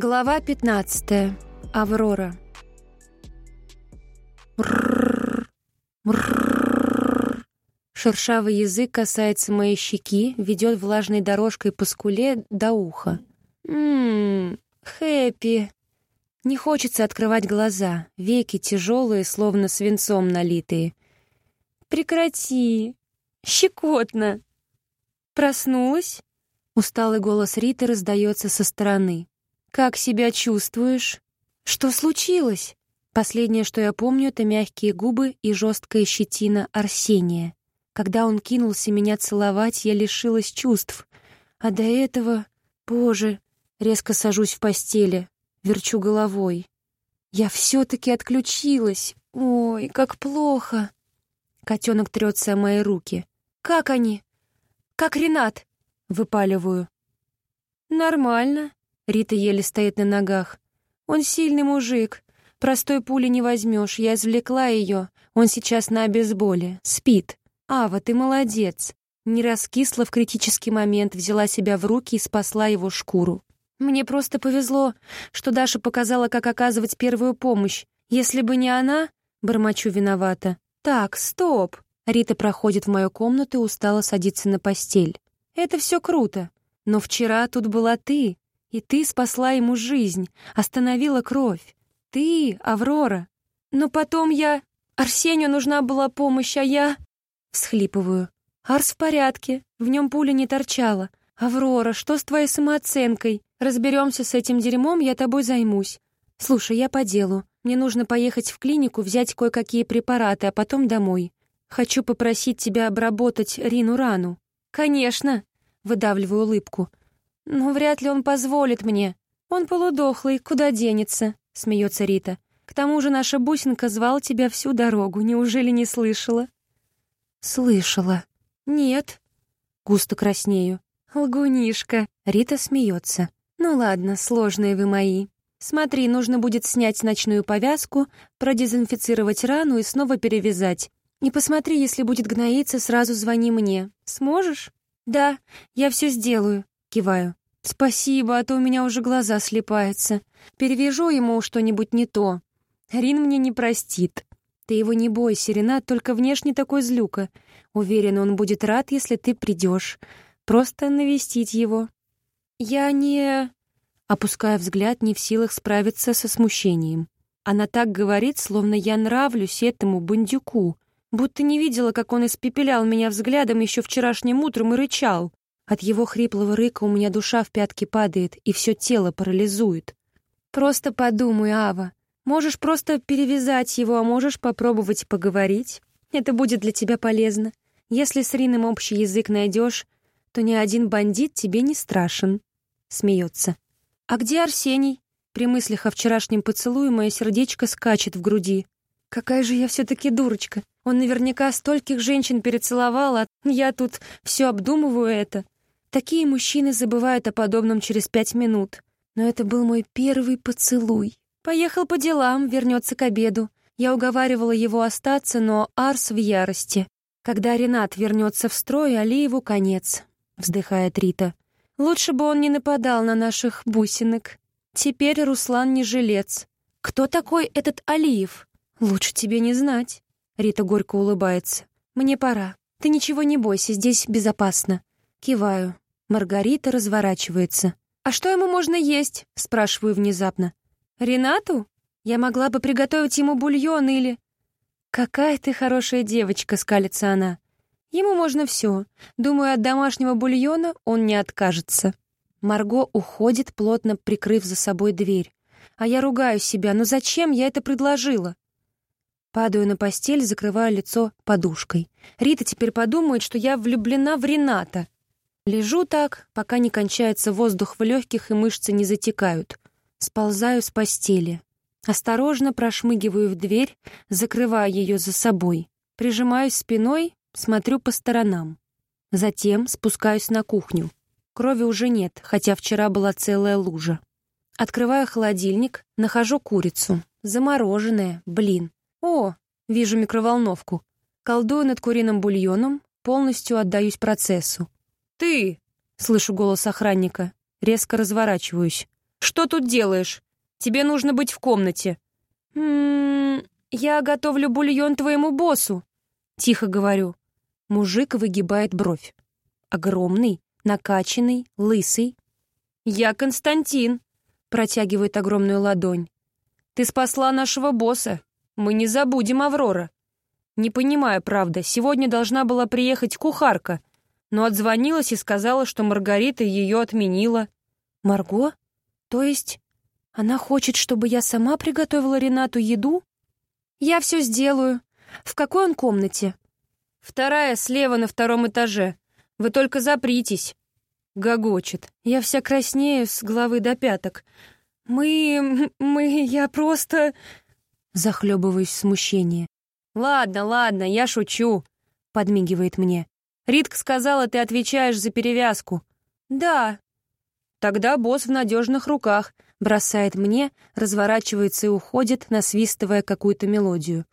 Глава 15. Аврора. Шершавый язык касается моей щеки, ведет влажной дорожкой по скуле до уха. Ммм, хэппи. Не хочется открывать глаза, веки тяжелые, словно свинцом налитые. Прекрати. Щекотно. Проснулась? Усталый голос Риты раздается со стороны. «Как себя чувствуешь?» «Что случилось?» Последнее, что я помню, это мягкие губы и жесткая щетина Арсения. Когда он кинулся меня целовать, я лишилась чувств. А до этого... Боже! Резко сажусь в постели, верчу головой. Я все-таки отключилась. Ой, как плохо. Котенок трется о мои руки. Как они? Как Ренат? Выпаливаю. Нормально. Рита еле стоит на ногах. Он сильный мужик. Простой пули не возьмешь. Я извлекла ее. Он сейчас на обезболе. Спит. Ава, ты молодец. Не раскисла в критический момент, взяла себя в руки и спасла его шкуру. Мне просто повезло, что Даша показала, как оказывать первую помощь. Если бы не она, бормочу виновата. Так, стоп. Рита проходит в мою комнату и устало садится на постель. Это все круто. Но вчера тут была ты. И ты спасла ему жизнь, остановила кровь. Ты, Аврора. Но потом я... Арсению нужна была помощь, а я... Всхлипываю. Арс в порядке, в нем пуля не торчала. Аврора, что с твоей самооценкой? Разберемся с этим дерьмом, я тобой займусь. Слушай, я по делу. Мне нужно поехать в клинику, взять кое-какие препараты, а потом домой. Хочу попросить тебя обработать Рину рану. Конечно, выдавливаю улыбку. «Но вряд ли он позволит мне. Он полудохлый, куда денется?» — смеется Рита. «К тому же наша бусинка звал тебя всю дорогу. Неужели не слышала?» «Слышала. Нет». Густо краснею. «Лгунишка!» — Рита смеется. «Ну ладно, сложные вы мои. Смотри, нужно будет снять ночную повязку, продезинфицировать рану и снова перевязать. И посмотри, если будет гноиться, сразу звони мне. Сможешь?» «Да, я все сделаю», — киваю. «Спасибо, а то у меня уже глаза слепаются. Перевяжу ему что-нибудь не то. Рин мне не простит. Ты его не бойся, Ренат только внешне такой злюка. Уверен, он будет рад, если ты придешь. Просто навестить его». «Я не...» Опуская взгляд, не в силах справиться со смущением. Она так говорит, словно я нравлюсь этому бандюку, будто не видела, как он испепелял меня взглядом еще вчерашним утром и рычал. От его хриплого рыка у меня душа в пятки падает, и все тело парализует. «Просто подумай, Ава. Можешь просто перевязать его, а можешь попробовать поговорить. Это будет для тебя полезно. Если с Рином общий язык найдешь, то ни один бандит тебе не страшен». Смеется. «А где Арсений?» При мыслях о вчерашнем поцелуе мое сердечко скачет в груди. «Какая же я все-таки дурочка! Он наверняка стольких женщин перецеловал, а я тут все обдумываю это. Такие мужчины забывают о подобном через пять минут. Но это был мой первый поцелуй. Поехал по делам, вернется к обеду. Я уговаривала его остаться, но Арс в ярости. Когда Ренат вернется в строй, Алиеву конец, вздыхает Рита. Лучше бы он не нападал на наших бусинок. Теперь Руслан не жилец. Кто такой этот Алиев? Лучше тебе не знать. Рита горько улыбается. Мне пора. Ты ничего не бойся, здесь безопасно. Киваю. Маргарита разворачивается. «А что ему можно есть?» — спрашиваю внезапно. «Ренату? Я могла бы приготовить ему бульон или...» «Какая ты хорошая девочка», — скалится она. «Ему можно все. Думаю, от домашнего бульона он не откажется». Марго уходит, плотно прикрыв за собой дверь. А я ругаю себя. «Ну зачем я это предложила?» Падаю на постель, закрываю лицо подушкой. Рита теперь подумает, что я влюблена в Рената. Лежу так, пока не кончается воздух в легких и мышцы не затекают. Сползаю с постели. Осторожно прошмыгиваю в дверь, закрываю ее за собой. Прижимаюсь спиной, смотрю по сторонам. Затем спускаюсь на кухню. Крови уже нет, хотя вчера была целая лужа. Открываю холодильник, нахожу курицу. Замороженная, блин. О, вижу микроволновку. Колдую над куриным бульоном, полностью отдаюсь процессу. «Ты!» — слышу голос охранника. Резко разворачиваюсь. Что тут делаешь? Тебе нужно быть в комнате». «М-м, я готовлю бульон твоему боссу», — тихо говорю. Мужик выгибает бровь. Огромный, накачанный, лысый. «Я Константин», — протягивает огромную ладонь. «Ты спасла нашего босса. Мы не забудем Аврора». «Не понимаю, правда, сегодня должна была приехать кухарка, но отзвонилась и сказала, что Маргарита ее отменила». «Марго? То есть она хочет, чтобы я сама приготовила Ренату еду? Я все сделаю. В какой он комнате? Вторая слева на втором этаже. Вы только запритесь. Гогочет. Я вся краснею с головы до пяток. Мы... мы... я просто... Захлебываюсь в смущении. «Ладно, ладно, я шучу», — подмигивает мне. «Ритка сказала, ты отвечаешь за перевязку». «Да». «Тогда босс в надежных руках бросает мне, разворачивается и уходит, насвистывая какую-то мелодию.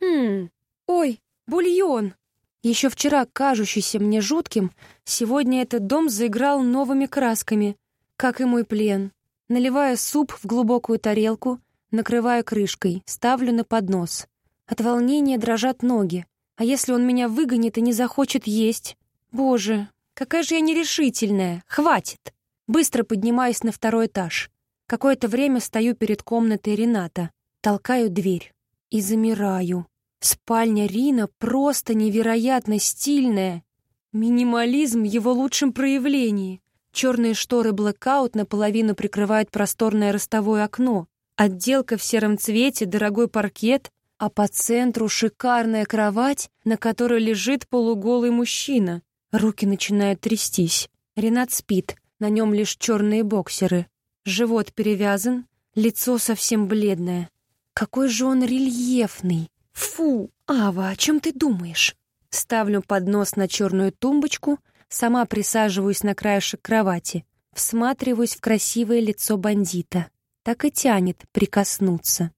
«Хм, ой, бульон!» Еще вчера кажущийся мне жутким, сегодня этот дом заиграл новыми красками, как и мой плен. Наливая суп в глубокую тарелку, накрывая крышкой, ставлю на поднос. От волнения дрожат ноги. А если он меня выгонит и не захочет есть? Боже, какая же я нерешительная! Хватит! Быстро поднимаюсь на второй этаж. Какое-то время стою перед комнатой Рената, толкаю дверь и замираю. Спальня Рина просто невероятно стильная. Минимализм в его лучшем проявлении. Черные шторы блэкаут наполовину прикрывают просторное ростовое окно. Отделка в сером цвете, дорогой паркет, а по центру шикарная кровать, на которой лежит полуголый мужчина. Руки начинают трястись. Ренат спит, на нем лишь черные боксеры. Живот перевязан, лицо совсем бледное. Какой же он рельефный! Фу, Ава, о чем ты думаешь? Ставлю поднос на черную тумбочку, сама присаживаюсь на краешек кровати, всматриваюсь в красивое лицо бандита. Так и тянет прикоснуться.